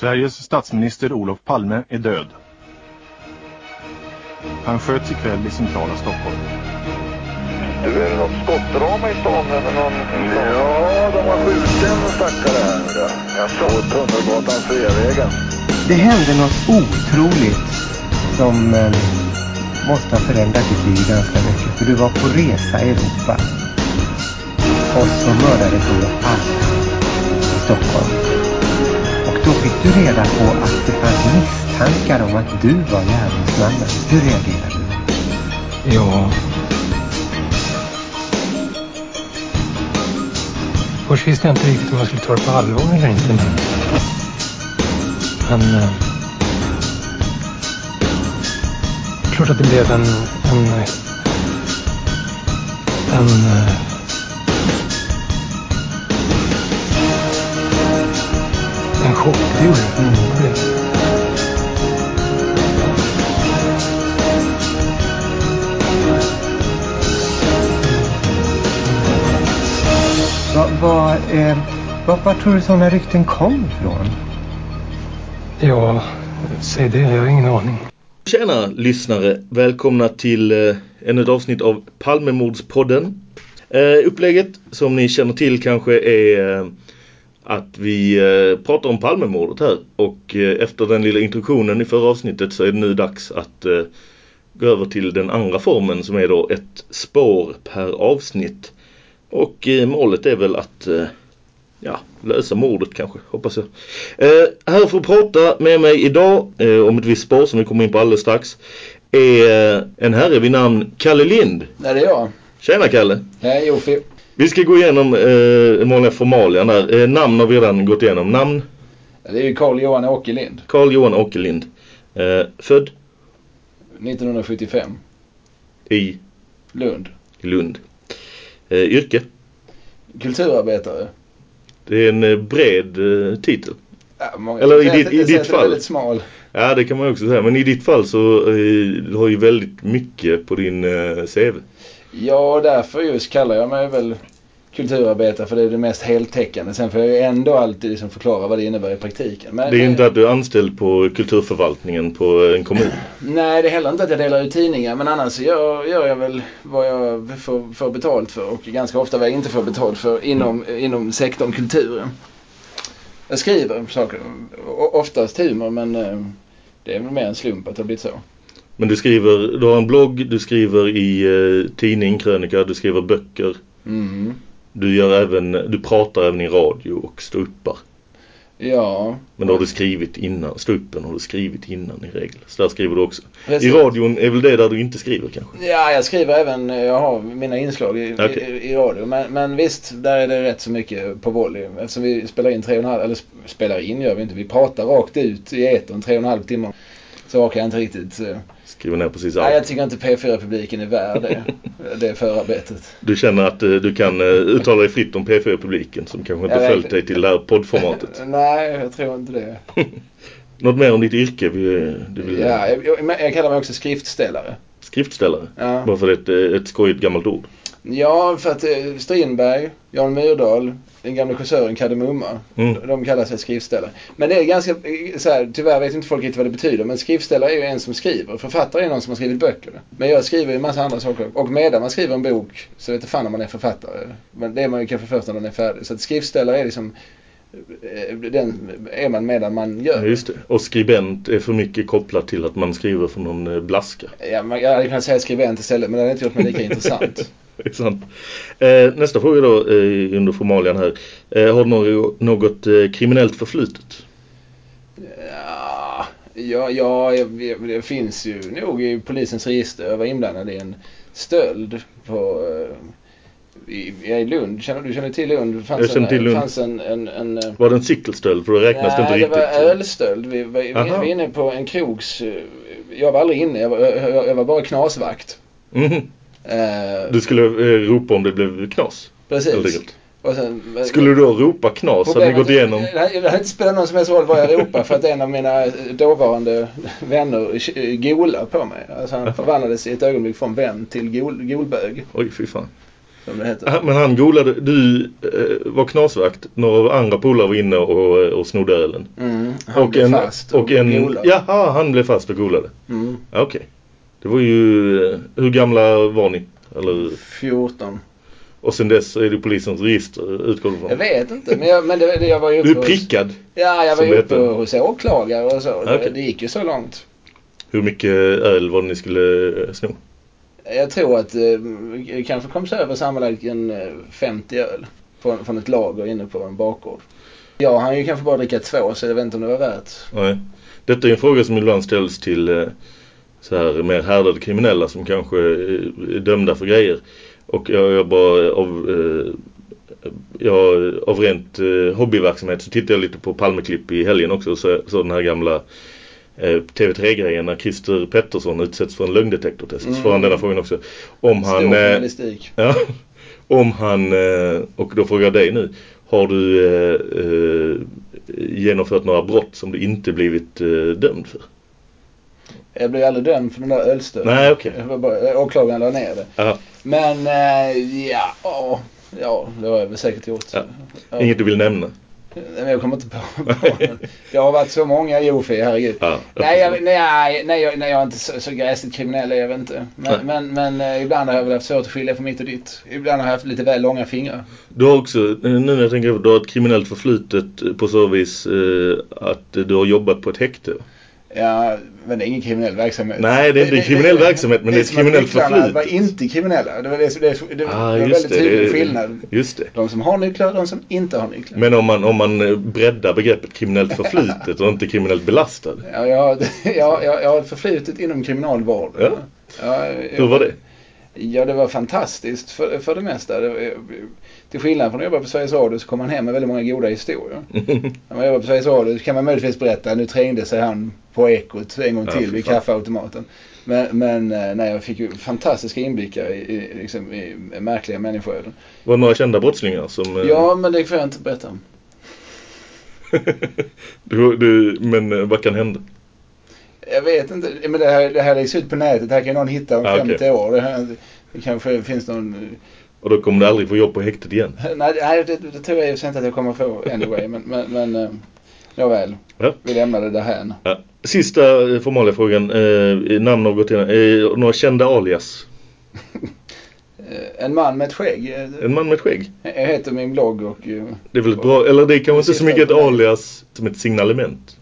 Sveriges statsminister Olof Palme är död. Han sköts ikväll i centrala Stockholm. Du, är det något skottdrama i stan eller någon... Ja, de har skjutit en stackare här. Jag såg Tunnelgatan Sveavägen. Det hände något otroligt som eh, måste ha förändrat ditt liv ganska mycket. För du var på resa i Europa. Och så mördades Olof Palme i Stockholm. Då fick du reda på att det fanns misstankar om att du var gärningsmannen. Hur reagerade du? Ja... Först visste jag inte riktigt om jag skulle ta det på allvar eller inte. Men, men eh, klart att det blev en... En... En... En det gjorde. Mm. Vad, vad, eh, vad, vad tror du sådana rykten kom ifrån? Ja, säg det. Jag har ingen aning. Tjena lyssnare, välkomna till eh, ännu ett avsnitt av Palmemordspodden. Eh, upplägget som ni känner till kanske är eh, att vi eh, pratar om Palmemordet här och eh, efter den lilla introduktionen i förra avsnittet så är det nu dags att eh, gå över till den andra formen som är då ett spår per avsnitt. Och eh, målet är väl att eh, ja, lösa mordet kanske, hoppas jag. Eh, här för att prata med mig idag om ett visst spår som vi kommer in på alldeles strax är en herre vid namn Kalle Lind. Nej, det är jag. Tjena Kalle! Hej Jofi. Vi ska gå igenom eh, den vanliga formalian där. Eh, namn har vi redan gått igenom. Namn Det är ju Carl Johan Åkerlind. Carl Johan Åkerlind. Eh, född 1975. i Lund. Lund. Eh, yrke. Kulturarbetare. Det är en eh, bred eh, titel. Ja, många, Eller i ditt- i ditt fall. väldigt smal. Ja det kan man också säga. Men i ditt fall så eh, du har ju väldigt mycket på din eh, CV. Ja, därför just kallar jag mig väl kulturarbetare för det är det mest heltäckande. Sen får jag ju ändå alltid liksom förklara vad det innebär i praktiken. Men, Det är inte att du är anställd på kulturförvaltningen på en kommun. Nej, det är heller inte att jag delar ut tidningar. Men annars gör, gör jag väl vad jag får, får betalt för. Och ganska ofta vad jag inte får betalt för inom, inom sektorn kulturen. Jag skriver saker. Oftast humor men eh, det är väl mer en slump att det har blivit så. Men du skriver, du har en blogg, du skriver i eh, tidning, krönika, du skriver böcker. Mm. Du gör även, du pratar även i radio och ståuppar. Ja. Men då har du skrivit innan, ståuppen har du skrivit innan i regel. Så där skriver du också. Precis. I radion är väl det där du inte skriver kanske? Ja, jag skriver även, jag har mina inslag i, Okej. i, i radio. Men, men visst, där är det rätt så mycket på volley. Eftersom vi spelar in tre och en halv, eller sp- spelar in gör vi inte. Vi pratar rakt ut i etern tre och en halv timme. Så orkar jag inte riktigt. eh, Skriver ner precis Nej, allt. jag tycker inte P4-publiken är värd det. det förarbetet. Du känner att eh, du kan eh, uttala dig fritt om P4-publiken som kanske inte Ja, följt dig till det här poddformatet. Nej, jag tror inte det. Något mer om ditt yrke? Du vill, Ja, jag, jag, jag kallar mig också skriftställare. Skriftställare? Ja. Bara för ett, eh, ett skojigt gammalt ord. Ja, för att eh, Strindberg, Jan Myrdal, den gamla kåsören Kardemumma. Mm. De kallar sig skriftställare. Men det är ganska, eh, så här, tyvärr vet inte folk riktigt vad det betyder. Men skriftställare är ju en som skriver. Författare är någon som har skrivit böcker. Men jag skriver ju en massa andra saker. Och medan man skriver en bok så vet jag fan om man är författare. Men det är man ju kanske först när den är färdig. Så att skriftställare är liksom, eh, den är man medan man gör. Ja, just det. Och skribent är för mycket kopplat till att man skriver för någon blaska. Ja, man, jag hade kunnat säga skribent istället men det hade inte gjort mig lika intressant. Det är sant. Eh, nästa fråga då eh, under formalian här. Eh, har du något, kriminellt förflutet? Ja, ja, ja det finns ju nog i polisens register. Jag var inblandad i en stöld på i, i Lund. Känner, du känner till Lund? Det fanns Jag känner till Lund. fanns en, en, en Var det en cykelstöld? För då räknas det nej, inte det riktigt. var ölstöld. Vi vi, vi Aha. var inne på en krogs... Jag var aldrig inne. Jag var, jag, jag var bara knasvakt. Mhm. Eh, Du skulle eh, ropa om det blev knas? Precis. Och sen, Skulle du då ropa knas? Hade ni gått igenom? Hade det inte spelat någon som helst roll vad jag ropade för att en av mina dåvarande vänner eh, gola på mig. Alltså han förvandlades i ett ögonblick från vän till gol, golbög. Oj, fy fan. Ah, Men han golade, du eh, var knasvakt. Några andra polare var inne och, och snodde ölen. Mm, han och blev en, fast och en, golade. jaha, han blev fast och golade. Mm, Okej. Det var ju, eh, hur gamla var ni? Eller, 14. och sen dess är det polisens register utgår du Jag från. vet inte, men jag, men det, det, jag var ju uppe Du är hos- prickad. Ja, jag var ju uppe hos åklagare och så. Okej. Det, det gick ju så långt. Hur mycket öl var det ni skulle eh, sno? Jag tror att eh, kanske kom över sammanlagt en eh, 50 öl från, från ett lager inne på en bakgård. Jag hann ju kanske bara dricka två så jag vet inte om det var värt. Nej. Detta är en fråga som ibland ställs till eh, så här mer härdade kriminella som kanske är dömda för grejer. Och jag, jag bara av, eh, jag, av rent eh, hobbyverksamhet så tittade jag lite på Palmeklipp i helgen också så, så den här gamla eh, TV3-grejen när Christer Pettersson utsätts för en lögndetektortest. Så Mm. får han denna frågan också. Om Stor han, eh, journalistik. Ja, om han, eh, och då frågar jag dig nu, har du eh, genomfört några brott som du inte blivit dömd för? Jag blev aldrig dömd för den där ölstöden. Nej, okej. Bara- Åklagaren la ner det. Aha, Men eh, ja, ja, ja, det har jag väl säkert gjort. Ja. Ja. Inget du vill nämna? Nej, men jag kommer inte på. på det. har varit så många Jofi, herregud. Ja, Nej, jag, nej, nej, jag, nej, jag är inte så, så gräsligt kriminell, jag vet inte. Men, men, men eh, ibland har jag väl haft svårt att skilja på mitt och ditt. Ibland har jag haft lite väl långa fingrar. Du har också, eh, nu när jag tänker på du har ett kriminellt förflutet på så vis eh, att du har jobbat på ett häkte. Ja, men det är ingen kriminell verksamhet. Nej, det är inte en kriminell verksamhet, men det är ett kriminellt förflutet. var inte kriminella. Det var, det, det, det, Ah, det var väldigt det, tydlig det- skillnad. Just det. De som har nycklar de som inte har nycklar. Men om man, om man eh, breddar begreppet kriminellt förflutet och inte kriminellt belastad. Ja, jag, har- jag har ett förflutet inom kriminalvården. Ja. Ja, Hur var det? Ja, det var fantastiskt för, för det mesta. Det, till skillnad från att jobba på Sveriges Radio så kom man hem med väldigt många goda historier. När man jobbar på Sveriges Radio så kan man möjligtvis berätta nu trängde sig han på Ekot en gång Ja, till fy vid kaffeautomaten. Men, men eh, nej, jag fick ju fantastiska inblickar i, i, liksom, i märkliga människoöden. Var det några kända brottslingar som... eh, Ja, men det får jag inte berätta om. du, du, men eh, vad kan hända? Jag vet inte, men det här, det här läggs ut på nätet. Det här kan någon hitta om Ah, 50 okej. år. Det, här, det kanske finns någon... Och då kommer du aldrig få jobb på häktet igen. Nej, det, det tror jag och inte att jag kommer få anyway. Men, men, men eh, nåväl. Ja. Vi lämnar det därhän. Ja. Sista eh, formala frågan. Eh, namn har gått igenom. Eh, några kända alias? Eh, En man med ett skägg. En man med ett skägg. Jag heter min blogg och... Det är väl ett bra, eller det är kanske inte så mycket ett alias som ett signalement.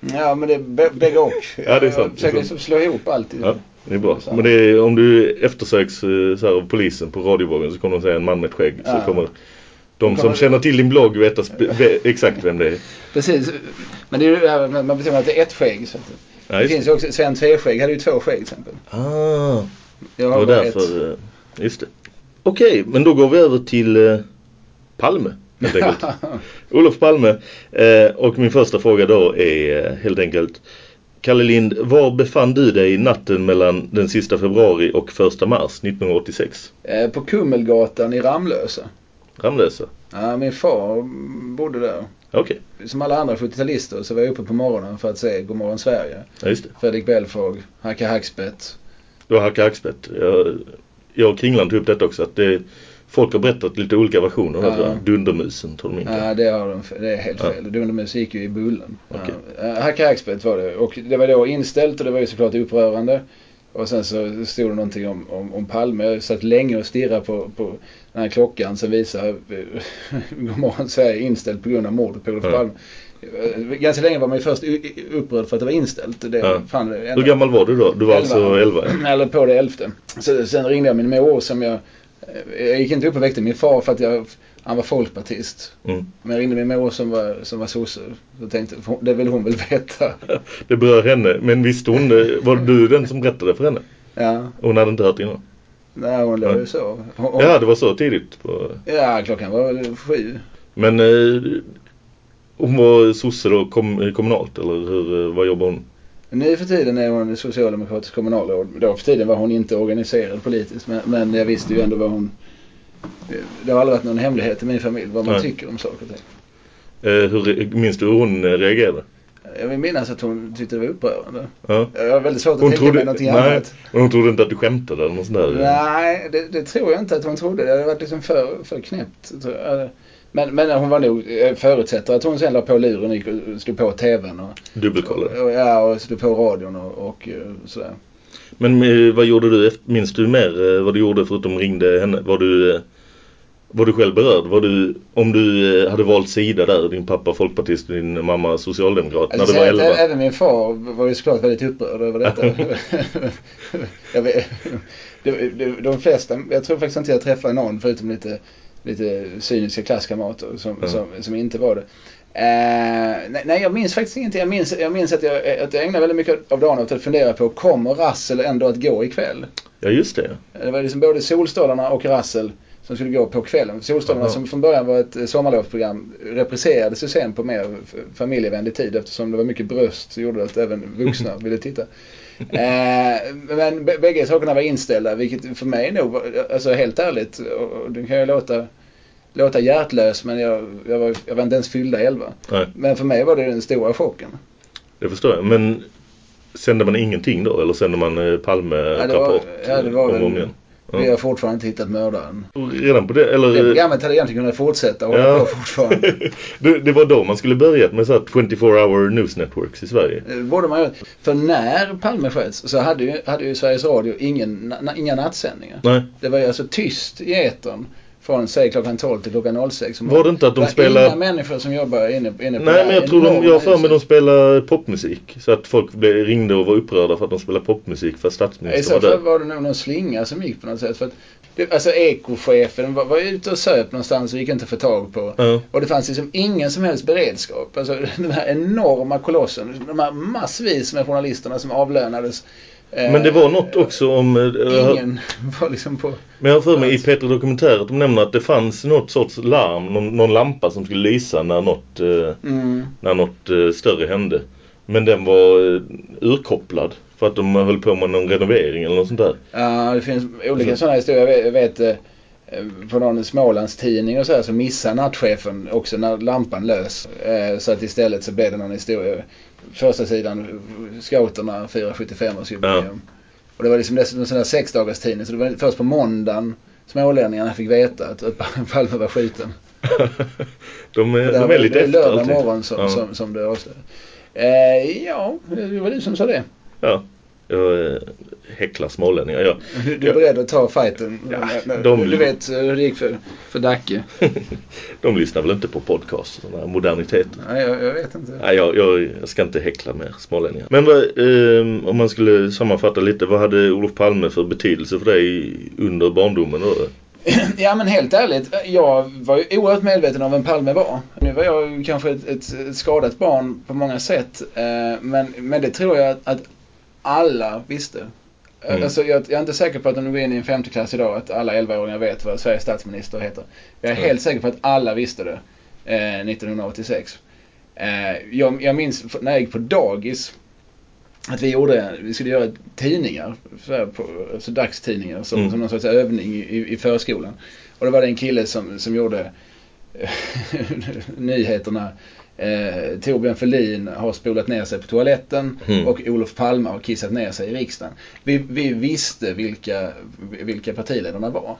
Ja, men det är bä- bägge och. Ja, det är sant. Jag försöker liksom slå ihop allt. Ja, det är bra. Men det är, om du eftersöks eh, så här, av polisen på radiovågen så kommer de säga en man med ett skägg. Så Ja. kommer de som känner till din blogg veta exakt vem det är. Precis. Men det är ju, ja, man man betonar att det är ett skägg. Så Ja, det just finns ju också, Sven Tveskägg hade ju två skägg till exempel. Ah, Jag det har bara ett. därför. eh, Just det. Okej, men då går vi över till eh, Palme. Helt enkelt. Olof Palme. Eh, och min första fråga då är eh, helt enkelt. Kalle Lind, var befann du dig natten mellan den sista februari och första mars 1986? Eh, På Kummelgatan i Ramlösa. Ramlösa? Ja, min far bodde där. Okej, Som alla andra 70-talister så var jag uppe på morgonen för att se Godmorgon Sverige. ja, just det. Fredrik Belfrage, Hacka Hackspett. Du har Hacka Hackspett. Jag, jag och Kringland tog upp detta också. Att det, folk har berättat lite olika versioner. Ja. Ja. Dundermusen tror de inte. Ja, det, har de, det är helt Ja. fel. Dundermus gick ju i Bullen. Okej. Ja, Hacka Hackspett var det. Och det var då inställt och det var ju såklart upprörande. Och sen så stod det någonting om, om, om Palme. Jag satt länge och stirrade på, på den här klockan som visar eh, Godmorgon Sverige inställt på grund av mordet på Olof Ja. Palme. Ganska länge var man ju först upprörd för att det var inställt. Det, Ja. fan, Hur gammal var du då? Du var alltså 11? ja. Eller på det elfte. Så, sen ringde jag min mor som jag... eh, Jag gick inte upp och väckte min far för att jag, han var folkpartist. Mm. Men jag ringde min mor som var, som var sosse. Så tänkte det vill hon väl veta. Det berör henne. Men visste hon, var du den som berättade för henne? Ja, Hon hade inte hört innan? nej hon låg ju så. Hon, Ja, det var så tidigt. På... ja, klockan var sju. Men eh, hon var sosse då, kom, kommunalt eller hur, eh, vad jobbar hon? Nu för tiden är hon socialdemokratisk kommunalråd. Då för tiden var hon inte organiserad politiskt. Men, men jag visste ju ändå vad hon... Det har aldrig varit någon hemlighet i min familj vad man Nej. tycker om saker och ting. Eh, hur, minns du hur hon eh, reagerade? Jag vill minnas att hon tyckte det var upprörande. Ja. Jag har väldigt svårt att Hon tänka mig trodde, någonting nej, annat. hon trodde inte att du skämtade eller något sånt där. Nej, det, det tror jag inte att hon trodde. Det hade varit liksom för, för knäppt. Men, men hon var nog, jag förutsätter att hon sen la på luren och slog på tvn och, Dubbelkollade. och, ja, och slog på radion och, och eh, sådär. Men eh, vad gjorde du? Minns du mer eh, vad du gjorde förutom ringde henne? Var du, eh, var du själv berörd? Var du, om du eh, hade valt sida där, din pappa folkpartist och din mamma socialdemokrat när Alltså, du var säga att 11? ä- Även min far var ju såklart väldigt upprörd över detta. jag vet, de, de, de flesta, jag tror faktiskt inte jag träffade någon förutom lite, lite cyniska klasskamrater som, Mm. som, som inte var det. Eh, nej, nej, jag minns faktiskt ingenting. Jag minns, jag minns att, jag, att jag ägnade väldigt mycket av dagen åt att fundera på, kommer Rassel ändå att gå ikväll? Ja just det. Det var liksom både Solstolarna och Rassel som skulle gå på kvällen. Solstolarna som från början var ett eh, sommarlovsprogram repriserades ju sen på mer familjevänlig tid eftersom det var mycket bröst så gjorde det att även vuxna ville titta. Eh, men bägge sakerna var inställda vilket för mig nog var, alltså helt ärligt, och, det kan ju låta, låta hjärtlös men jag, jag, var, jag var inte ens fyllda 11. Nej, Men för mig var det den stora chocken. det förstår jag. Men sände man ingenting då? Eller sände man eh, det var- Palme-rapport ja, det var om väl- och om igen? Ja. Vi har fortfarande inte hittat mördaren. Och Redan på det, eller? Det programmet hade egentligen kunnat fortsätta och Ja. fortfarande. det, det var då man skulle börjat med så här 24 hour news networks i Sverige. Det borde man. För när Palme sköts så hade ju, hade ju Sveriges Radio ingen, na, inga nattsändningar. Nej. Det var ju alltså tyst i etern från säg klockan 12 till klockan 06. Var det inte att de spelar- inga människor som jobbar inne, inne på Nej men jag tror de, jag har för mig de spelar popmusik. Så att folk blev, ringde och var upprörda för att de spelar popmusik för att I statsministern så var fall där. var det nog någon slinga som gick på något sätt. För att det, alltså ekochefen var, var ute och söp någonstans och gick inte att få tag på. Ja. Och det fanns liksom ingen som helst beredskap. Alltså den här enorma kolossen. De här massvis med journalisterna som avlönades. Eh, Men det var något också om... eh, Ingen var liksom på... Men jag har för mig i Peter Dokumentär att de nämner att det fanns något sorts larm, någon, någon lampa som skulle lysa när något, eh, Mm. när något större hände. Men den var urkopplad för att de höll på med någon renovering eller något sånt där. Ja, det finns olika Så- sådana historier. Jag vet, jag vet på någon Smålandstidning och så här så missade nattchefen också när lampan lös. Så att istället så blev det någon historia. Första sidan, scouterna firar 75-årsjubileum. Och det var liksom dessutom en sån där sexdagars tidning så det var först på måndagen smålänningarna fick veta att, att Palme var skjuten. de, är, de är lite efter lördag alltid. morgon som, ja. som, som det avslöjades. Eh, ja, det var du som sa det. ja. Jag eh, häcklar smålänningar. Ja. Du, är beredd att ta fighten. Ja, När- de- Du vet hur det gick för, för Dacke. de lyssnar väl inte på podcast och sådana här moderniteter. Nej, jag, jag vet inte. Nej, jag, jag, jag ska inte häckla mer smålänningar. Men vad, eh, om man skulle sammanfatta lite, vad hade Olof Palme för betydelse för dig under barndomen då? Ja men helt ärligt, jag var ju oerhört medveten om vem Palme var. Nu var jag kanske ett, ett, ett skadat barn på många sätt. Eh, men, men det tror jag att, att alla visste. Eh, Mm. Alltså, jag, jag är inte säker på att om du går in i en femte klass idag att alla 11-åringar vet vad Sveriges statsminister heter. Jag är Mm. helt säker på att alla visste det eh, 1986. Eh, jag, jag minns när jag gick på dagis att vi gjorde, vi skulle göra tidningar, så här på, alltså dagstidningar som, Mm. som någon sorts övning i, i, i förskolan. Och då var det en kille som, som gjorde nyheterna. Eh, Torbjörn Fälldin har spolat ner sig på toaletten Mm. och Olof Palme har kissat ner sig i riksdagen. Vi, vi visste vilka, vilka partiledarna var.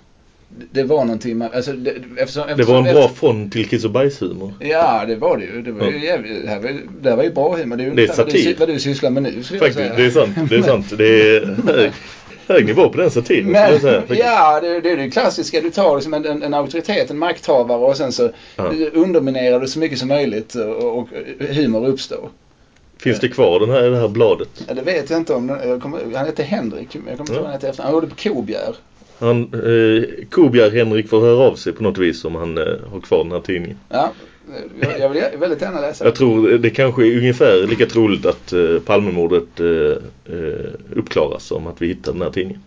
Det- Det var någonting man, alltså, det, eftersom, Det eftersom, var en bra front till kiss och bajshumor. Ja, det var det ju. Det var ju jävligt, det, här var, det här var ju bra humor. Det är ju Det är ungefär vad du, satir. vad du sysslar med nu Faktiskt, det är sant. Det är sant. Det är hög, nivå på den satiren Men, säga. ja, det, det är det klassiska. Du tar liksom en, en, en auktoritet, en makthavare och sen så Ja. underminerar du så mycket som möjligt och, och humor uppstår. Finns det kvar den här, det här bladet? Ja, det vet jag inte om. Jag kommer, han hette Henrik, jag kommer inte ihåg vad han hette efter. Han gjorde på Kobjär. Han, eh, Kobjar Henrik får höra av sig på något vis om han eh, har kvar den här tidningen. Ja, jag, jag vill väldigt gärna läsa. Jag tror det kanske är ungefär lika troligt att eh, Palmemordet eh, eh, uppklaras som att vi hittar den här tidningen.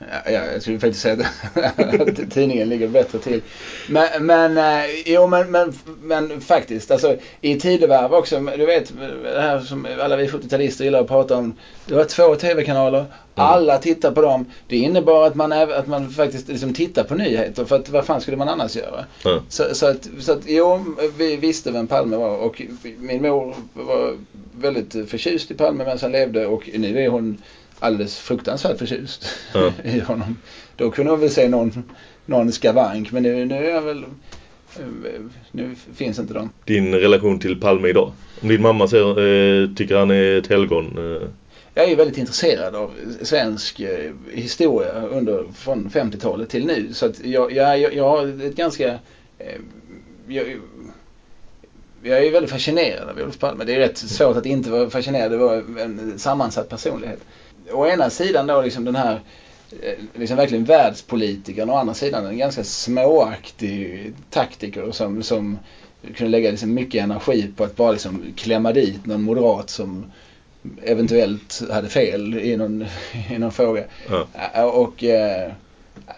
Ja, ja, jag skulle faktiskt säga att, tidningen ligger bättre till. Men, men, eh, jo, men, men, men faktiskt, alltså i tidevarv också, du vet det här som alla vi 70-talister gillar att prata om. Det var två tv-kanaler, alla tittar på dem. Det innebar att man, att man faktiskt liksom tittar på nyheter, för att vad fan skulle man annars göra? Ja. Så, så, att, så att jo, vi visste vem Palme var och min mor var väldigt förtjust i Palme medan han levde och nu är hon alldeles fruktansvärt förtjust Ja. i honom. Då kunde hon väl se någon, någon skavank men nu, nu är jag väl nu finns inte de. Din relation till Palme idag? Om din mamma säger, eh, tycker han är ett helgon. Eh, Jag är väldigt intresserad av svensk eh, historia under, från 50-talet till nu. Så att jag, jag, jag, jag har ett ganska... Jag, jag är väldigt fascinerad av Olof Palme. Det är rätt svårt att inte vara fascinerad. Det var en sammansatt personlighet. Å ena sidan då liksom den här eh, liksom verkligen världspolitikern. Å andra sidan en ganska småaktig taktiker som, som kunde lägga liksom mycket energi på att bara liksom klämma dit någon moderat som eventuellt hade fel i någon, i någon fråga. ja. Ä- Och eh,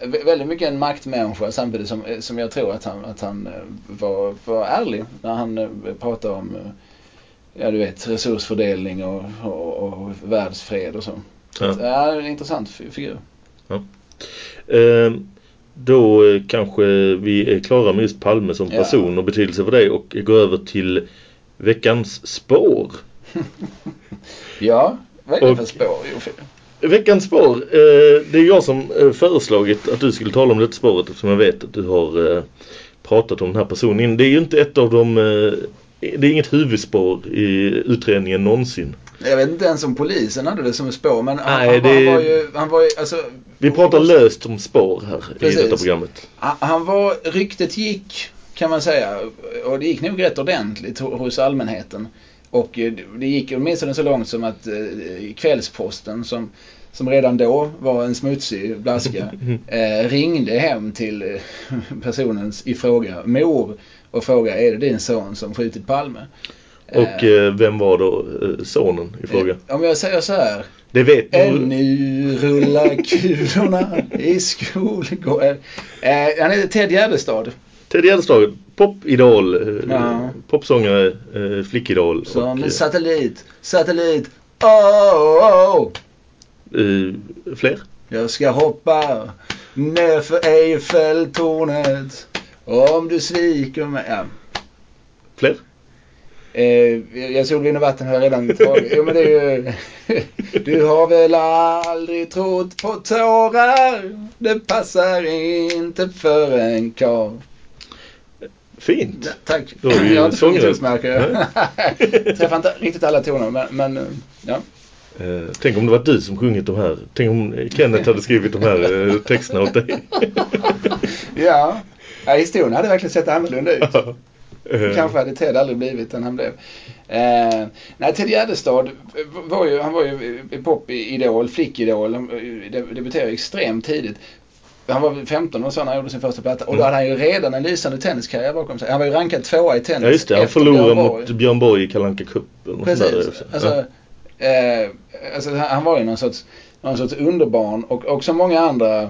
vä- väldigt mycket en maktmänniska samtidigt som, eh, som jag tror att han, att han eh, var, var ärlig när han eh, pratade om eh, ja, du vet, resursfördelning och, och, och världsfred och så. Ja. att, ja, en intressant fi- figur. Eh, då eh, kanske vi är klara med just Palme som Ja. person och betydelse för dig och går över till veckans spår. Ja, vad är det för spår? Jo, Veckans spår, eh, det är jag som eh, föreslagit att du skulle tala om det spåret eftersom jag vet att du har eh, pratat om den här personen. Det är ju inte ett av de, eh, det är inget huvudspår i utredningen någonsin. Jag vet inte ens om polisen hade det som spår men han, Nej, han, var, det- han var ju, han var ju, alltså Vi pratar löst om spår här Precis. i detta programmet. Han han var, ryktet gick kan man säga och det gick nog rätt ordentligt ho- hos allmänheten. Och eh, det gick åtminstone så långt som att eh, Kvällsposten som, som redan då var en smutsig blaska eh, ringde hem till eh, personens i fråga mor och frågade är det din son som skjutit Palme? Och eh, vem var då eh, sonen i fråga? Eh, Om jag säger så här. Det vet du. Ännu rullar kulorna i skolgården. Eh, han heter Ted Gärdestad. Ted Gärdestad, popidol, eh, Ja. popsångare, eh, flickidol. Som och, en satellit, satellit, oh, oh, oh. eh, fler? Jag ska hoppa ner för Eiffeltornet om du sviker mig. Ja. Fler? Eh, jag såg vind och vatten har jag redan tagit. Jo men det är ju... Du har väl aldrig trott på tårar. Det passar inte för en karl. Fint. Ja, tack. Då vi jag har inte sjungit. Träffar inte riktigt alla toner men, men ja. Eh, tänk om det var du som sjungit de här. Tänk om Kenneth hade skrivit de här eh, texterna åt dig. ja. Ja, historien hade verkligen sett annorlunda ut. Eh, Kanske hade Ted aldrig blivit den han blev. Eh, nej, Ted Gärdestad var ju, han var ju popidol, flickidol. Han deb- debuterade extremt tidigt. Han var väl 15 och så när han gjorde sin första platta. Och då hade han ju redan en lysande tenniskarriär bakom sig. Han var ju rankad tvåa i tennis. Ja just det, han förlorade Björn mot. Björn Borg i Kalle där Precis. Alltså, eh, alltså, han han var ju någon sorts, någon sorts underbarn och, och som många andra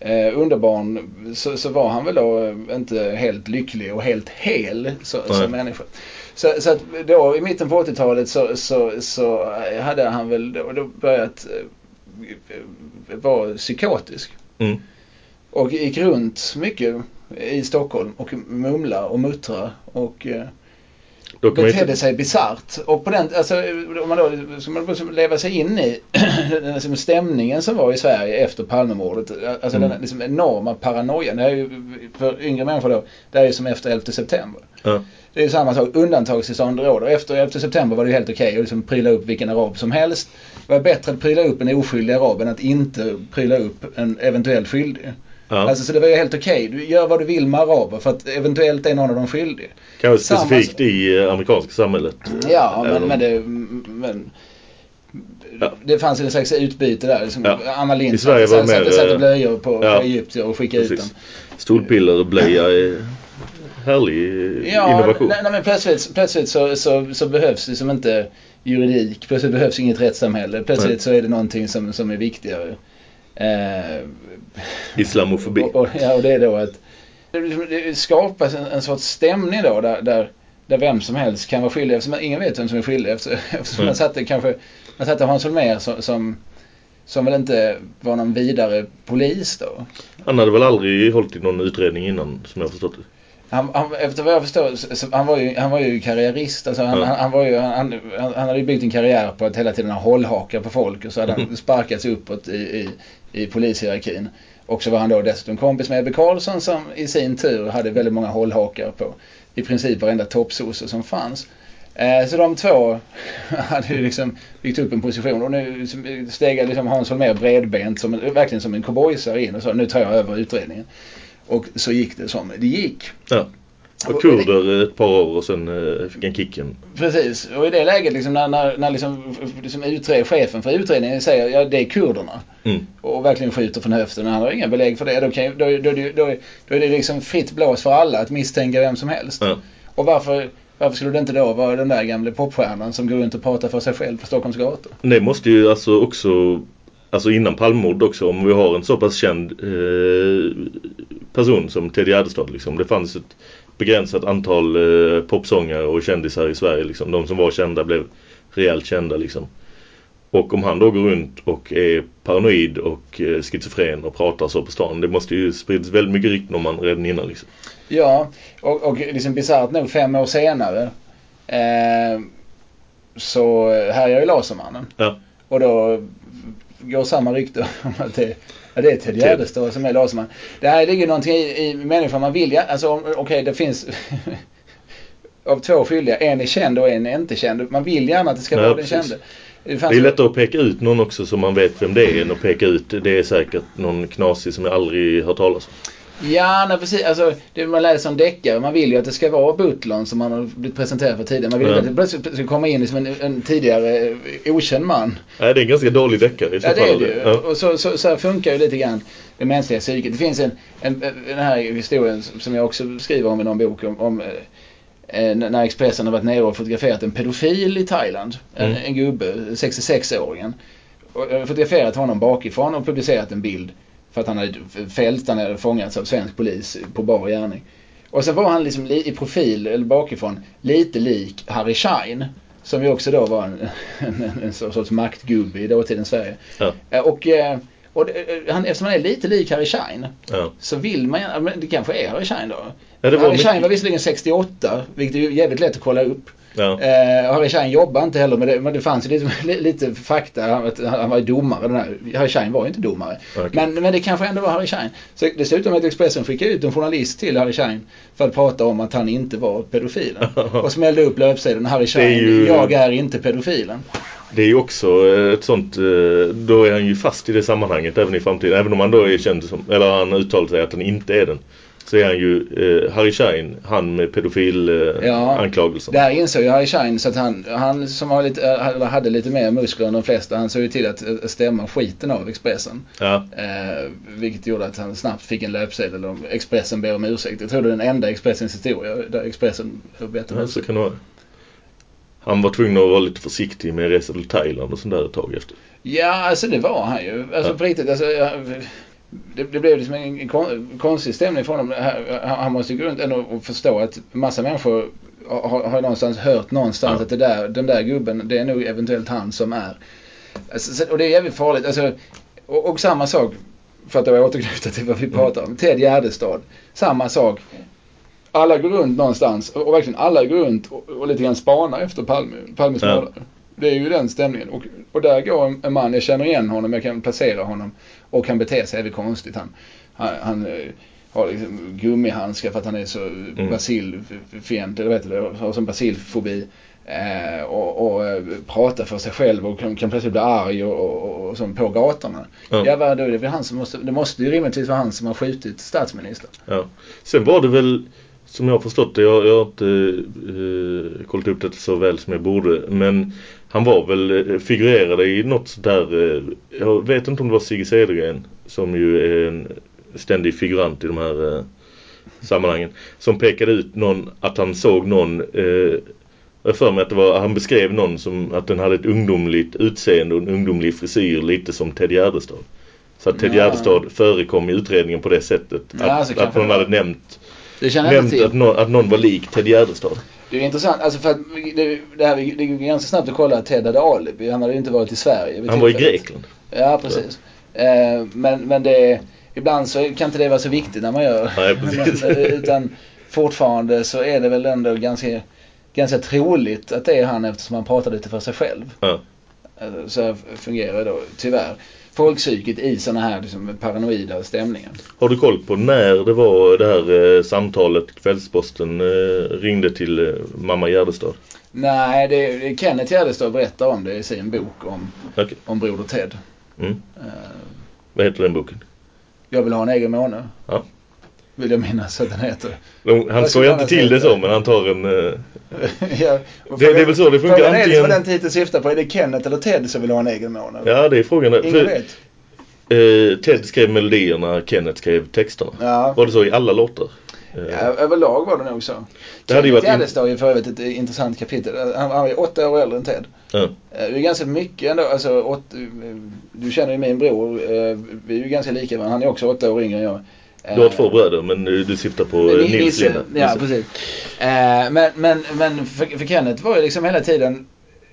eh, underbarn så, så var han väl då eh, inte helt lycklig och helt hel så, Nej. som människa. Så, så att då i mitten på 80-talet så, så, så hade han väl då, då börjat eh, vara psykotisk. Mm. Och gick runt mycket i Stockholm och mumla och muttra och eh, betedde inte... sig bisarrt. Och på den, alltså, om man då ska man liksom leva sig in i den liksom stämningen som var i Sverige efter Palmemordet. Alltså Mm. den liksom enorma paranoian. Det är ju för yngre människor då, det är ju som efter 11 september. Ja. Det är ju samma sak, undantagstillstånd råder. Efter 11 september var det ju helt okej att liksom pryla upp vilken arab som helst. Det var bättre att pryla upp en oskyldig arab än att inte pryla upp en eventuellt skyldig. Ja. Alltså så det var ju helt okej. Du gör vad du vill med araber för att eventuellt är någon av dem skyldig. Kanske samma- specifikt i eh, amerikanska samhället. Ja, men, men det... Men, Ja. Det fanns en slags utbyte där. Liksom, Ja. Anna I Lindh Sverige var det satte, mer, satte eh, blöjor på, ja. på egyptier och skickade ut dem. Precis. Stolpiller och blöja är härlig eh, Ja, innovation. nej, nej, men plötsligt, plötsligt så, så, så behövs det som inte juridik. Plötsligt behövs inget rättssamhälle. Plötsligt Nej. så är det någonting som, som är viktigare. Eh, Islamofobi. och, och, ja, och det är då att det, skapas en, en sorts stämning då där, där, där vem som helst kan vara skyldig. Eftersom ingen vet vem som är skyldig. Eftersom, Mm. man satte kanske man satte Hans Holmér som, som, som väl inte var någon vidare polis då. Han hade väl aldrig hållit i någon utredning innan som jag förstått det. Han, han, efter vad jag förstår, så, så, han, var ju, han var ju karriärist. Alltså han, Ja. han, var ju, han, han, hade ju byggt en karriär på att hela tiden ha hållhakar på folk och så hade han sparkats uppåt i, i, i polishierarkin. Och så var han då dessutom kompis med Ebbe Carlsson som i sin tur hade väldigt många hållhakar på i princip varenda toppsosse som fanns. Eh, så de två hade ju liksom byggt upp en position och nu steg liksom Hans Holmér bredbent, som, en- verkligen som en cowboysare in och sa nu tar jag över utredningen. Och så gick det som det gick. Ja. Och kurder ett par år och sen eh, fick han kicken. Precis, och i det läget liksom när, när, när liksom, liksom utred, chefen för utredningen säger ja det är kurderna Mm. och verkligen skjuter från höften och han har inga belägg för det. Då, kan, då, då, då, då, är det liksom fritt blås för alla att misstänka vem som helst. Ja. Och varför, varför skulle det inte då vara den där gamla popstjärnan som går runt och pratar för sig själv på Stockholms gator? Det måste ju alltså också, alltså innan Palmemord också, om vi har en så pass känd eh, person som Ted Gärdestad liksom. Det fanns ett begränsat antal eh, popsångare och kändisar i Sverige liksom. De som var kända blev rejält kända liksom. Och om han då går runt och är paranoid och eh, schizofren och pratar så på stan. Det måste ju spridas väldigt mycket rykten om han redan innan liksom. Ja, och, och liksom bisarrt nog fem år senare eh, så härjar ju Lasermannen. Ja. Och då går samma rykte om att det, ja, det är Ted Gärdestad som är Laserman. Det här ligger någonting i, i människan. Man vill ja, alltså okej det finns av två skyldiga. En är känd och en är inte känd. Man vill gärna att det ska Ja, vara den precis. kände. Det Det är ju- lättare att peka ut någon också som man vet vem det är än att peka ut det är säkert någon knasig som jag aldrig hört talas om. Ja, nej, precis. Alltså, det man läser om deckare. Man vill ju att det ska vara Butlon som man har blivit presenterad för tidigare. Man vill Ja. inte att det plötsligt ska komma in som en, en tidigare eh, okänd man. Nej, det är en ganska dålig deckare i så Ja, det fall. är det ju. Ja. Och så, så, så funkar ju lite grann det mänskliga psyket. Det finns en, en, den här historien som jag också skriver om i någon bok om, om eh, när Expressen har varit nere och fotograferat en pedofil i Thailand. En, Mm. en gubbe, 66-åringen. Och eh, fotograferat honom bakifrån och publicerat en bild för att han hade fällt, han hade fångats av svensk polis på bar gärning. Och sen var han liksom li- i profil, eller bakifrån, lite lik Harry Schein. Som ju också då var en, en, en, sorts maktgubbe i dåtidens Sverige. Ja. Eh, Och, eh, och eh, han, eftersom han är lite lik Harry Schein Ja. så vill man gärna, men det kanske är Harry Schein då. Ja, Harry mycket- Schein var visserligen 68, vilket är ju jävligt lätt att kolla upp. Ja. Eh, Harry Schein jobbade inte heller med det, men det fanns ju lite, li- lite fakta. Han, han var ju domare. Den här. Harry Schein var ju inte domare. Okej. Men, men det kanske ändå var Harry Schein. Så dessutom att Expressen skickade ut en journalist till Harry Schein för att prata om att han inte var pedofilen. och smällde upp löpsedeln Harry Schein, ju- jag är inte pedofilen. Det är ju också eh, ett sånt, eh, då är han ju fast i det sammanhanget även i framtiden. Även om han då är känd som, eller han uttalat sig att han inte är den. Så är han ju eh, Harry Schein, han med pedofil eh, Ja. anklagelser. Där insåg ju Harry Schein så att han, han som har lite, eh, hade lite mer muskler än de flesta, han såg ju till att eh, stämma skiten av Expressen. Ja. Eh, vilket gjorde att han snabbt fick en löpsedel om Expressen ber om ursäkt. Jag tror det är den enda Expressens historia där Expressen bett om ja, så kan det vara. Han var tvungen att vara lite försiktig med resa till Thailand och sånt där ett tag efter. Ja, alltså det var han ju. Alltså Ja. på riktigt. Alltså, ja, det, det blev liksom en, en kon- konstig stämning för honom. Han, han måste gå runt och förstå att massa människor har, har någonstans hört någonstans Ja. att det där, den där gubben, det är nog eventuellt han som är. Alltså, så- och det är jävligt farligt. Alltså, och, och samma sak, för att då återknyta till vad vi pratar om. Ted Gärdestad. Samma sak. Alla går runt någonstans och, och verkligen alla går runt och, och lite grann spanar efter Palme, Palmes Ja. mördare. Det är ju den stämningen. Och, och där går en, en man, jag känner igen honom, jag kan placera honom och han beter sig väldigt konstigt. Han, han, han eh, har liksom gummihandskar för att han är så mm. basilfientlig, eller vet du, har som basilfobi. Eh, och, och eh, pratar för sig själv och kan, kan plötsligt bli arg och, och, och, som på gatorna. Ja. Ja, vad det han som måste, det måste ju rimligtvis vara han som har skjutit statsministern. Ja. Sen var det väl, som jag har förstått det, jag, jag har inte eh, kollat upp det så väl som jag borde, men han var väl, eh, figurerade i något sådär, eh, jag vet inte om det var Sigge Cedergren, som ju är en ständig figurant i de här eh, sammanhangen, som pekade ut någon, att han såg någon, eh, jag för mig att det var, han beskrev någon som att den hade ett ungdomligt utseende och en ungdomlig frisyr, lite som Ted Gärdestad. Så att Ted Ja. Gärdestad förekom i utredningen på det sättet. Ja, att, alltså, att någon hade nämnt, nämnt att, någon, att någon var lik Ted Gärdestad. Det är intressant, alltså för att det, det här det går ganska snabbt att kolla att Ted hade alibi. Han hade ju inte varit i Sverige. Han var i. Grekland. Ja, precis. Eh, men, men det, ibland så kan inte det vara så viktigt när man gör Nej, precis. eh, Utan fortfarande så är det väl ändå ganska, ganska troligt att det är han eftersom han pratar lite för sig själv. Ja. Eh, Så fungerar det då tyvärr folkpsyket i sådana här liksom, paranoida stämningar. Har du koll på när det var det här eh, samtalet Kvällsposten eh, ringde till eh, mamma Gärdestad? Nej, det, det Kenneth Gärdestad berättar om det i sin bok om, Okej. om Broder Ted. Mm. Eh, Vad heter den boken? jag vill ha en egen måne. Ja. Vill jag minnas att den heter. De, han skulle inte till det så men han tar en... Eh, ja, Det- det är väl så det funkar, Frågan är antingen- vad den titeln syftar på. Är det Kenneth eller Ted som vill ha en egen måne? ja det är frågan. Ingen För, vet. eh, Ted skrev melodierna, Kenneth skrev texterna. Ja. Var det så i alla låtar? Eh, ja, överlag var det nog så. Det hade ju varit Gärdestad är ju för övrigt ett intressant kapitel. Han, han var ju åtta år äldre än Ted. ja. Eh, Det är ganska mycket ändå. Alltså, åt, du känner ju min bror. Vi är ju ganska lika varandra. Han är också åtta år yngre än jag. Du har Eh, två bröder men eh, du syftar på eh, Nils- Nils Linde. Ja, precis. Eh, men men, men för, för Kenneth var ju liksom hela tiden...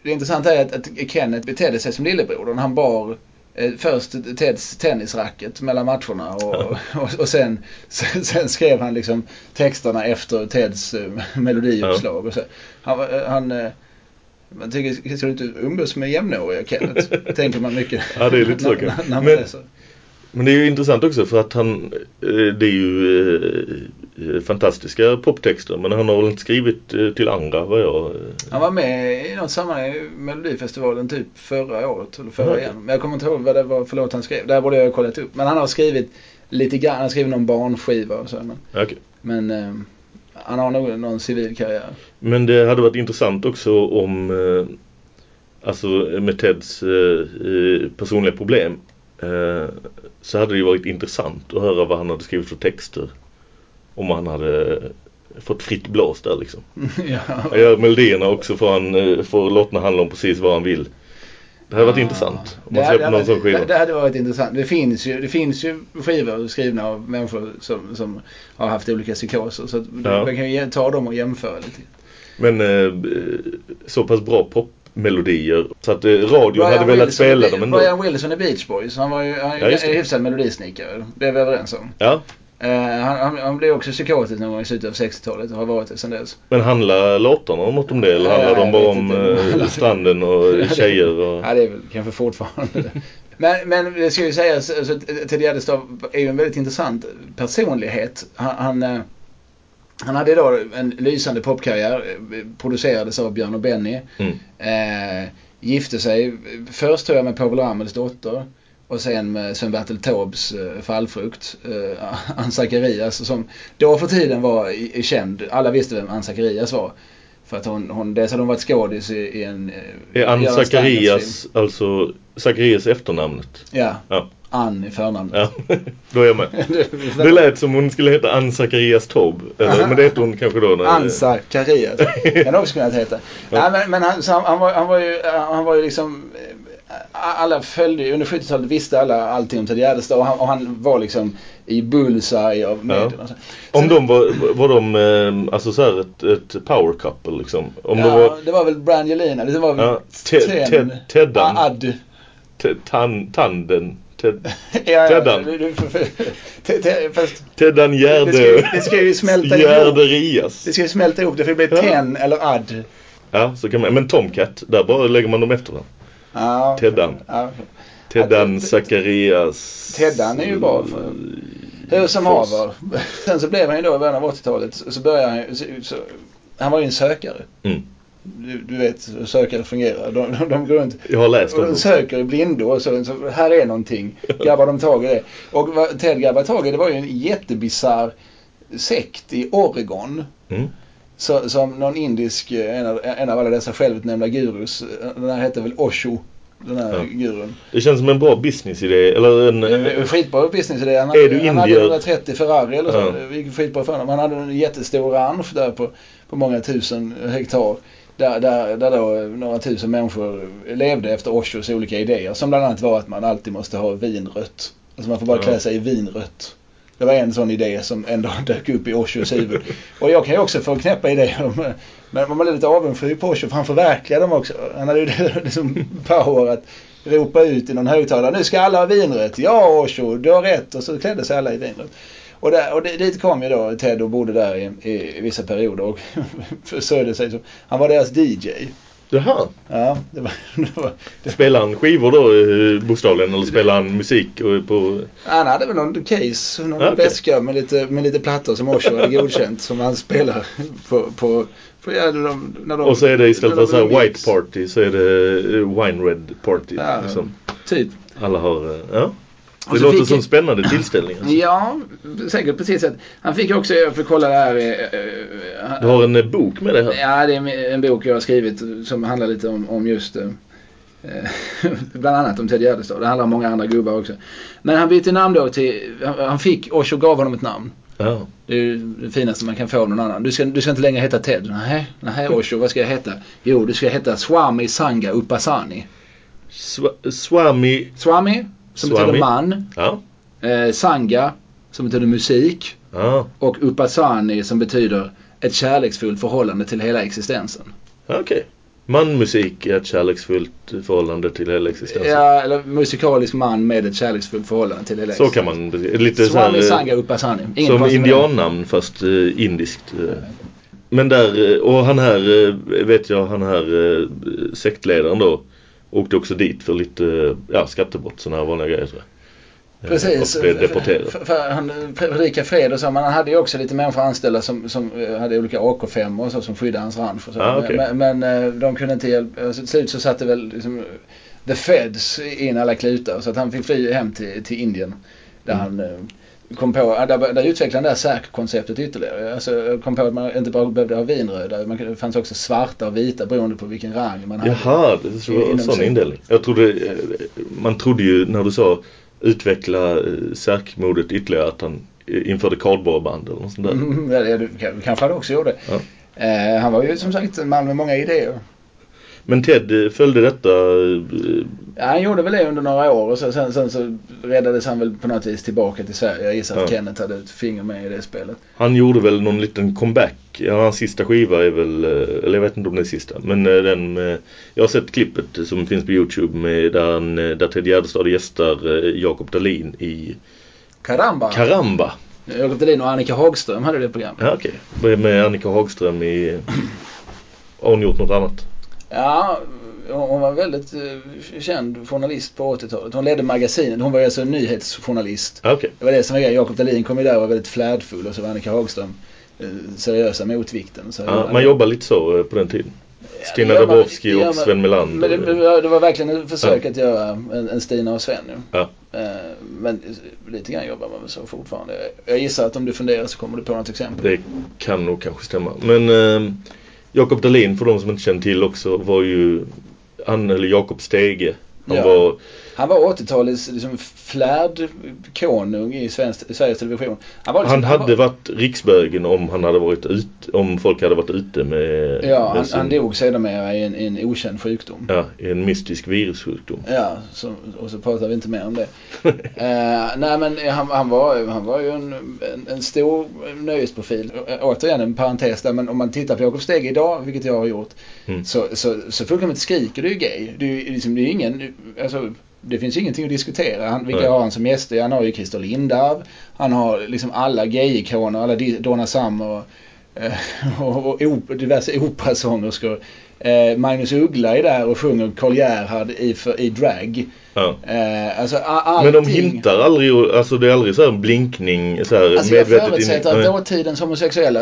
Det intressanta är att, att Kenneth betedde sig som lillebrodern. Han bar eh, först Teds tennisracket mellan matcherna och, och, och sen, sen, sen skrev han liksom texterna efter Teds eh, melodiuppslag. Och så. Han, eh, han eh, man tycker, ska du inte umgås med jämnåriga Kenneth? Tänker man mycket. Ja, det är lite så Men-. Men det är ju intressant också för att han, eh, det är ju eh, eh, fantastiska poptexter men han har väl inte skrivit till andra vad jag... Han var med i något sammanhang i Melodifestivalen typ förra året eller förra igen. Men jag kommer inte ihåg vad det var för låt han skrev. Där borde jag ha kollat upp. Men han har skrivit lite grann. Han har skrivit någon barnskiva och så. Men, Okej. men eh, han har nog någon civil karriär. Men det hade varit intressant också om, eh, alltså med Teds eh, personliga problem så hade det ju varit intressant att höra vad han hade skrivit för texter. Om han hade fått fritt blås där liksom. ja. Han gör melodierna också får han eh, får låtarna handla om precis vad han vill. Det hade varit intressant om man Det hade- någon sån skiva. Det, det hade varit intressant. Det finns ju, det finns ju skivor skrivna av människor som, som har haft olika psykoser. Så Ja. man kan ju ta dem och jämföra lite. Men eh, så pass bra popmelodier så att eh, radion Brian hade velat Wilson spela dem ändå. Brian Wilson i Beach Boys. Han var ju han Ja, det. hyfsad melodisnickare. Det är vi överens om. Ja, Eh, han, han, han blev också psykotisk någon gång i slutet av 60-talet och har varit det sedan dess. men handlar låtarna om något om det eller handlar de jag bara om eh, stranden och tjejer och... Ja, det är väl kanske fortfarande. Men, men det ska ju sägas, alltså, Ted Gärdestad är ju en väldigt intressant personlighet. Han, han, eh, han hade då en lysande popkarriär, eh, producerades av Björn och Benny. Mm. Eh, gifte sig först tror jag med Povel Ramels dotter och sen med Sven-Bertil Taubes eh, fallfrukt, eh, Ann Zacharias som då för tiden var i, i känd. Alla visste vem Ann Zacharias var. För att hon, hon dels hade hon varit skådis i, i en... eh, Är Ann Zacharias, alltså Zacharias efternamnet? Ja, Ja. Ann i förnamnet. Ja, då är jag med. Det lät som hon skulle heta Ann Zacharias. Eller, men det heter hon kanske då. När, Ann Zacharias. Kan också kunnat heta. Ja. men men han, han, han, var, han, var ju, han var ju liksom... eh, Alla följde ju, under 70-talet visste alla allting om Ted Gärdestad och han, och han var liksom i bullseye av medierna. Om Sen- de var, var de eh, alltså så här ett, ett power couple liksom? Om ja, de var det var väl Brangelina, det var väl Ja, Ten- Ted- Teddan. Ad. te- tan, tanden, Ted, Ja, ja, Teddan. Teddan det Gärde, det ska ju smälta ihop. Det ska ju smälta ihop, det får bli Ja. Ten eller Ad. Ja, så kan man, men Tomcat, där bara lägger man dem efter varandra. Teddan. Teddan Zacharias. Teddan är ju bra för- Hur som haver. Sen så blev han ju då i början av 80-talet så började han ju, så, så, han var ju en sökare. Mm. Du, du vet hur sökare fungerar. De, de, de går runt Jag har läst och söker i blindo och så, så här är någonting. Grabbar de tag i det. Och vad Ted grabbade tag i det var ju en jättebisarr sekt i Oregon. Mm. Så, som någon indisk, eh, en av, en av alla dessa självutnämnda gurus. eh, Den här hette väl Osho. Den här Ja. gurun. Det känns som en bra businessidé. Eller en... Det är Skitbra businessidé. Han, Är du han hade indier? 130 Ferrari eller så. Ja. Det gick skitbra för honom. Han hade en jättestor ranch där på, på många tusen hektar. Där, där, där då några tusen människor levde efter Oshos olika idéer. Som bland annat var att man alltid måste ha vinrött Alltså man får bara klä sig i vinrött. Det var en sån idé som ändå dök upp i Oshos huvud. Och jag kan ju också få knäppa idéer. om- Men man är lite avundsjuk på Osho för han förverkligar dem också. Han hade ju liksom power att ropa ut i någon högtalare. Nu ska alla ha vinrött. Ja Osho, du har rätt. Och så klädde sig alla i vinrött. Och, där, och det, dit kom ju då Ted och bodde där i, i, vissa perioder och försörjde sig som, han var deras DJ. Jaha. Ja, det var, det var, det, Spelar han skivor då bokstavligen eller spelar han musik på... han hade väl någon case, någon Ja, okej. väska med lite, med lite plattor som Osho hade godkänt som han spelar på, på, på ja, de, de, Och så är det istället för så här white party så är det eh, wine red party. Ja, Liksom. Typ. Alla har, eh, ja. Och Det så låter fick- som spännande tillställningar. Ja, säkert precis. Han fick också, jag får kolla det här. eh, eh, Du har en eh, bok med det här. Ja, det är en bok jag har skrivit som handlar lite om, om just eh, bland annat om Ted Gärdestad. Det handlar om många andra gubbar också. Men han bytte namn då till, han fick, Osho gav honom ett namn. Ja. Det är ju det finaste man kan få någon annan. Du ska, du ska inte längre heta Ted. Nej, nej Osho, vad ska jag heta? Jo, du ska heta Swami Sangha Upasani. Swa- Swami. Swami, som Swami. betyder man. Ja. Eh, Sangha, som betyder musik. Ja. Och Upasani, som betyder ett kärleksfullt förhållande till hela existensen. Okej. Manmusik är ett kärleksfullt förhållande till hela existensen. Ja, eller musikalisk man med ett kärleksfullt förhållande till hela Så kan existensen. man, lite så Swami här, eh, Sangha Upasani. Ingen Som indiannamn fast eh, indiskt. eh. Men där, och han här, vet jag, han här sektledaren då åkte också dit för lite, ja skattebrott, sådana här vanliga grejer tror jag. Eh, Precis. Och blev deporterad. För, för han predikade fred och så. Men han hade ju också lite människor anställda som, som eh, hade olika AK5 och så som skyddade hans ranch. Och så. Ah, okej. men, men eh, de kunde inte hjälpa. Alltså, till slut så satte väl liksom, The Feds in alla klutar. Så att han fick fly hem till, till Indien. Där Mm. han kom på, ja, där, där utvecklade det här SÄK-konceptet ytterligare. Alltså kom på att man inte bara behövde ha vinröda. Man, det fanns också svarta och vita beroende på vilken rang man hade. Jaha, det var en sån indelning. Jag trodde, eh, man trodde ju när du sa utveckla eh, särkmodet ytterligare att han eh, införde kardborreband eller något sånt där. Mm, ja, det kanske han också gjorde. Ja. Eh, han var ju som sagt en man med många idéer. Men Ted eh, följde detta, eh, Ja, han gjorde väl det under några år och så, sen, sen så räddades han väl på något vis tillbaka till Sverige. Jag gissar att Ja. Kenneth hade ett finger med i det spelet. han gjorde väl någon liten comeback. Hans sista skiva är väl, eh, eller jag vet inte om det är sista, men den med, jag har sett klippet som finns på Youtube med där, han, där Ted Gärdestad gästar Jakob Dahlin i Karamba! Karamba. Jakob Dahlin och Annika Hagström hade det programmet. Ja okej, okay. med Annika Hagström i, har hon gjort något annat? Ja, hon var väldigt eh, känd journalist på 80-talet. Hon ledde magasinet. Hon var alltså en nyhetsjournalist. Ja, Okej. Det var det som var grejen. Jakob Dahlin kom ju där och var väldigt flärdfull och så var Annika Hagström eh, seriösa motvikten. Så Ja, man jobbar lite så eh, på den tiden. Stina man- Dabrowski och Sven Melander. Men det, det var- verkligen ett försök att göra en, en Stina och Sven. Ja. Men lite grann jobbar man väl så fortfarande. Jag gissar att om du funderar så kommer du på något exempel. Det kan nog kanske stämma. Men Jakob Dahlin, för de som inte känner till också, var ju han, eller Jakob Stege. Han Ja. var, Han var 80-talets liksom flärdkonung i svensk, Sveriges Television. Han, var liksom, han hade var, varit riksbögen om han hade varit ute, om folk hade varit ute med, Ja, med han, sin- han dog sedermera i en, i en okänd sjukdom. Ja, i en mystisk virussjukdom. Ja, så, och så pratar vi inte mer om det. Eh, nej men han, han, var, han var ju en, en, en stor nöjesprofil. Återigen en parentes där, men om man tittar på Jakob Steg idag, vilket jag har gjort, Mm. så, så, så fullkomligt skriker du ju gay. Ju liksom, det är ingen, alltså, det finns ingenting att diskutera. Han, vilka Nej. har han som gäster? Han har ju Christer Lindarw. Han har liksom alla gay-ikoner, alla Donna Summer och, eh, och, och op, diverse operasångerskor. Eh, Magnus Uggla är där och sjunger Karl Gerhard i, för, i drag. Ja. Eh, alltså Men de hintar aldrig, alltså det är aldrig så här en blinkning så här Alltså jag medvetet förutsätter in, att dåtidens homosexuella,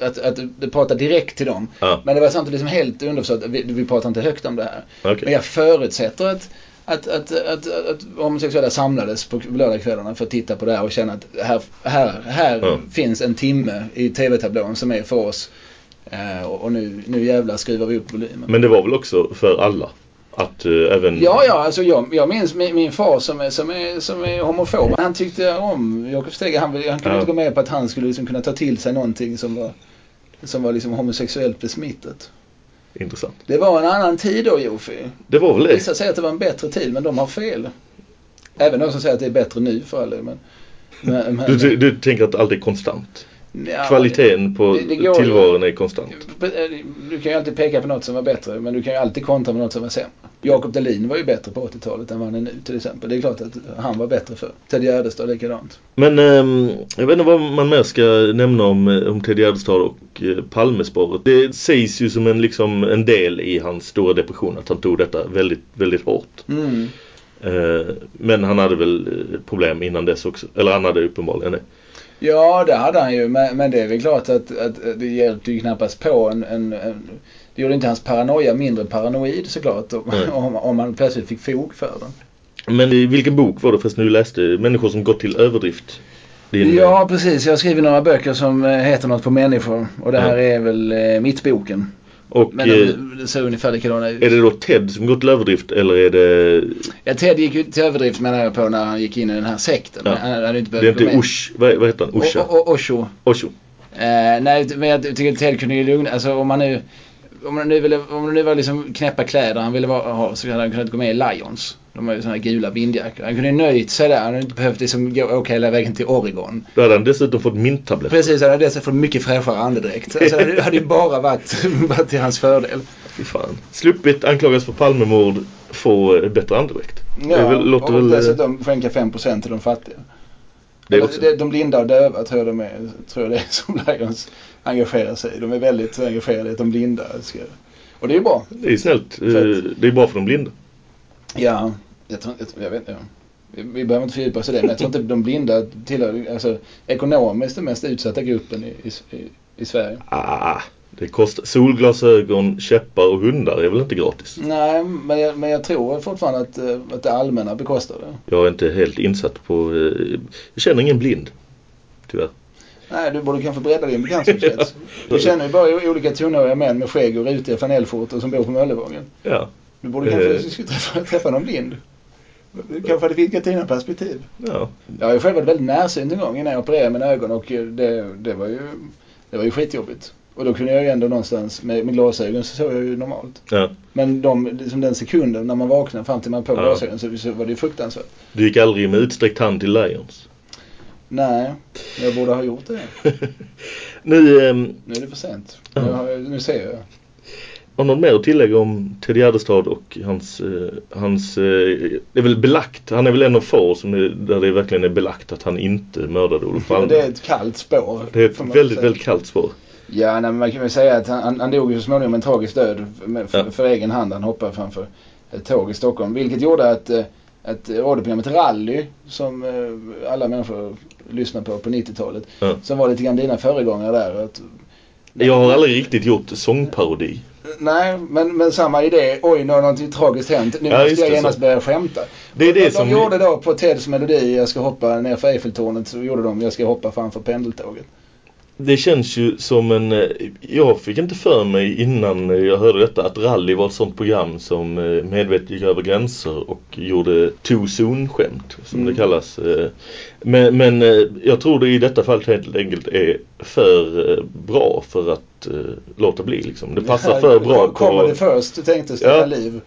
att, att du pratar direkt till dem. Ja. Men det var samtidigt liksom helt underförstått, vi, vi pratar inte högt om det här. Okej. Men jag förutsätter att, att, att, att, att, homosexuella samlades på lördagskvällarna för att titta på det här och känna att här, här, här Ja. finns en timme i tv-tablån som är för oss. Eh, och nu, nu jävlar skruvar vi upp volymen. Men det var väl också för alla? Att eh, även... Ja, ja, alltså jag, jag minns min, min far som är, som, är, som är homofob. Han tyckte om Jakob Stege. Han, han kunde Ja. inte gå med på att han skulle liksom kunna ta till sig någonting som var, som var liksom homosexuellt besmittat. Intressant. Det var en annan tid då, Jofi. Det var väl det. Vissa säger att det var en bättre tid, men de har fel. Även de som säger att det är bättre nu för all men, men, Du, du, du tänker att allt är konstant? Ja, Kvaliteten på det- det ju- tillvaron är konstant? Du kan ju alltid peka på något som var bättre men du kan ju alltid kontra med något som var sämre. Jakob Dahlin var ju bättre på 80-talet än vad han är nu till exempel. Det är klart att han var bättre för. Ted Gärdestad likadant. Men ehm, jag vet inte vad man mer ska nämna om, eh, om Ted Gärdestad och eh, Palmespåret. Det sägs ju som en, liksom, en del i hans stora depression att han tog detta väldigt, väldigt hårt. Mm. Eh, men han hade väl eh, problem innan dess också. Eller han hade uppenbarligen det. Ja, det hade han ju. Men, men det är väl klart att, att det hjälpte ju knappast på en, en, en det gjorde inte hans paranoia mindre paranoid såklart om, Nej. om, om man plötsligt fick fog för den. Men i vilken bok var det förresten du läste? Människor som gått till överdrift? Din, Ja, precis. Jag har skrivit några böcker som eh, heter något på människor. Och det här Ja. är väl eh, mittboken. Och Men eh, de, det ser ungefär likadana ut. är det då Ted som gått till överdrift eller är det... Ja, Ted gick ju till överdrift menar jag på när han gick in i den här sekten. Ja. Han hade inte Det är behövt inte. Ush, vad, vad heter han? Usha? Osho. Osho. Eh, nej, men jag tycker Ted kunde ju lugna, alltså om man nu om man nu ville, om det nu var liksom knäppa kläder han ville vara, ha så hade han kunnat gå med i Lions. De har ju såna här gula vindjackor. Han kunde ju nöjt sig där. Han hade inte behövt liksom gå, åka hela vägen till Oregon. Då hade han dessutom fått mintabletter. Precis, han hade dessutom fått mycket fräschare andedräkt. Alltså, det hade- ju bara varit, varit till hans fördel. Fy fan. Sluppit anklagas för Palmemord, få eh, bättre andedräkt. det är väl, låter och väl... eh, dessutom skänka 5% till de fattiga. Det är också. det- De blinda och döva tror jag, de är, tror jag det är som Lions engagerar sig i. De är väldigt engagerade i att de blinda ska... Och det är ju bra. Det är snällt. Eh, Fett. Det är bra för de blinda. Ja, jag, tror, jag, jag vet inte. Vi, vi behöver inte fördjupa oss i det, men jag tror inte de blinda tillhör alltså, ekonomiskt den mest utsatta gruppen i, i, i, Sverige. Ah, det kostar. Solglasögon, käppar och hundar är väl inte gratis? Nej, men jag, men jag tror fortfarande att, eh, att det allmänna bekostar det. Jag är inte helt insatt på... eh, Jag känner ingen blind. Tyvärr. Nej, du borde kanske bredda din bekantskapskrets. Du känner ju bara olika tonåriga män med skägg och rutiga flanellskjortor som bor på Möllevången. Ja. Du borde kanske Eh. träffa, träffa någon blind. Du kanske hade vidgat dina perspektiv. Ja. Jag har ju själv varit väldigt närsynt en gång innan jag opererade mina ögon och eh, det, det var ju det var ju skitjobbigt. Och då kunde jag ju ändå någonstans med, med glasögon så såg jag ju normalt. ja. Men de, liksom den sekunden när man vaknar fram till man på Ja. glasögon så, så var det ju fruktansvärt. Du gick aldrig med utsträckt hand till Lions. Nej, jag borde ha gjort det. Nu, ehm, Nu är det för sent. Ja. Nu, har jag, nu ser jag. Har någon mer att tillägga om Ted Gärdestad och hans, eh, hans eh, det är väl belagt, han är väl en av få som är, där det verkligen är belagt att han inte mördade Olof Palme. Det är ett kallt spår. Det är ett väldigt, väldigt kallt spår. Ja, nej, men man kan väl säga att han, han, dog ju så småningom en tragisk död för, Ja. för egen hand. Han hoppade framför ett tåg i Stockholm. Vilket gjorde att, eh, att radioprogrammet Rally, som alla människor lyssnade på på 90-talet, Ja. som var lite grann dina föregångare där. Att, Jag har aldrig riktigt gjort sångparodi. Nej, men, men samma idé. Oj, nu har någonting tragiskt hänt. Nu Ja, måste jag genast så. börja skämta. Det är det de, som... de gjorde då på Teds melodi, jag ska hoppa ner för Eiffeltornet, så gjorde de, jag ska hoppa framför pendeltåget. Det känns ju som en... eh, Jag fick inte för mig innan jag hörde detta att rally var ett sånt program som eh, medvetet gick över gränser och gjorde too soon-skämt som Mm. det kallas. eh. Men, men jag tror det i detta fallet helt enkelt är för bra för att eh, låta bli liksom. Det passar för bra Kommer på... det först, du tänkte Stefan Ja. Liv.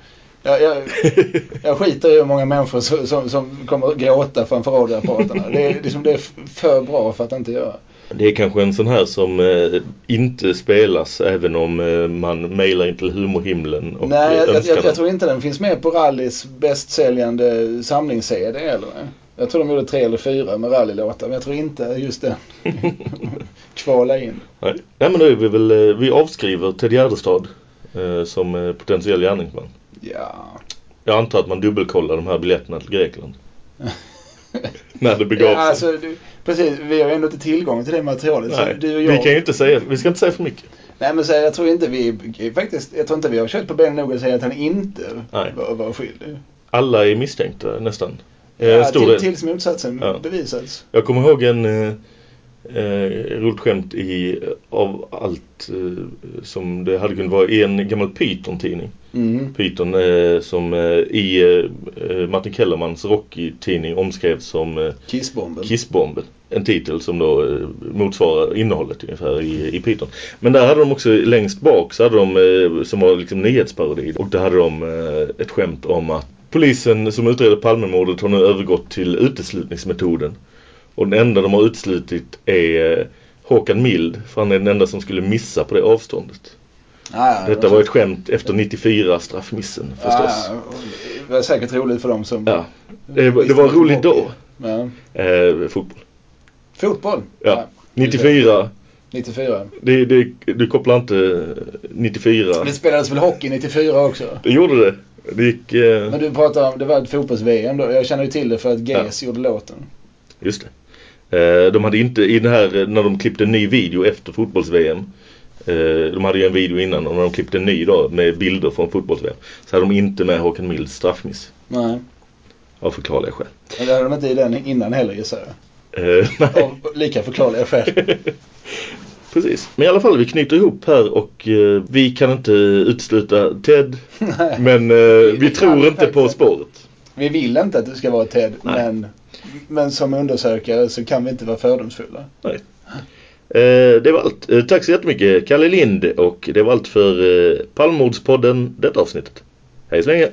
Jag, jag, jag skiter i hur många människor som, som, som kommer att gråta framför radioapparaterna. Det är, liksom, det är för bra för att inte göra. Det är kanske en sån här som eh, inte spelas även om eh, man mejlar in till humorhimlen och Nej, eh, jag, jag, jag, den. tror inte den finns med på Rallys bästsäljande samlings-CD eller? Jag tror de gjorde tre eller fyra med rallylåtar, men jag tror inte just den kvala in. Nej. Nej men då är vi väl, eh, vi avskriver Ted Gärdestad eh, som eh, potentiell gärningsman. Ja. Jag antar att man dubbelkollar de här biljetterna till Grekland. När det begav ja sig. alltså, du, precis, vi har ändå inte tillgång till det materialet. Nej, så du och jag, vi kan ju inte säga, vi ska inte säga för mycket. Nej men så jag tror inte vi, faktiskt, jag tror inte vi har kört på benen nog att säga att han inte Nej. var, var skyldig. Alla är misstänkta nästan. Eh, Ja, till, tills motsatsen Ja. bevisats. Jag kommer ihåg en eh, roligt skämt i, av allt eh, som det hade kunnat vara i en gammal Python-tidning. Mm. Python eh, som eh, i eh, Martin Kellermans Rocky-tidning omskrevs som eh, Kissbomben. Kissbomben. En titel som då eh, motsvarar innehållet ungefär i, i Python. Men där hade de också längst bak så hade de som var liksom nyhetsparodi och där hade de ett skämt om att Polisen som utreder Palmemordet har nu övergått till uteslutningsmetoden. Och den enda de har utslutit är eh, Håkan Mild. För han är den enda som skulle missa på det avståndet. Ja, ja, Detta var ett skämt efter 94 straffmissen förstås. Ja, ja, det var säkert roligt för dem som... Ja. Det, det var roligt då. Ja. Eh, fotboll. Fotboll? Ja. 94. 94. Det, det, du kopplar inte 94. Det spelades väl hockey 94 också? Det gjorde det. Det gick... Eh, Men du pratar om, det var ett fotbolls-VM då. Jag känner ju till det för att GES gjorde låten. just det. Eh, de hade inte, i den här, när de klippte en ny video efter fotbolls-VM. Eh, de hade ju en video innan och när de klippte en ny då med bilder från fotbolls-VM. Så hade de inte med Håkan Milds straffmiss. Nej. Av förklarliga skäl. Men det hade de inte i den innan heller gissar jag. Eh, nej. Av lika förklarliga skäl. Precis. Men i alla fall, vi knyter ihop här och eh, vi kan inte utesluta Ted. men eh, vi tror inte på spåret. Vi vill inte att det ska vara Ted, Nej. men, men som undersökare så kan vi inte vara fördomsfulla. Nej. Eh, det var allt. Eh, tack så jättemycket Kalle Lind och det var allt för eh, Palmordspodden detta avsnittet. Hej så länge!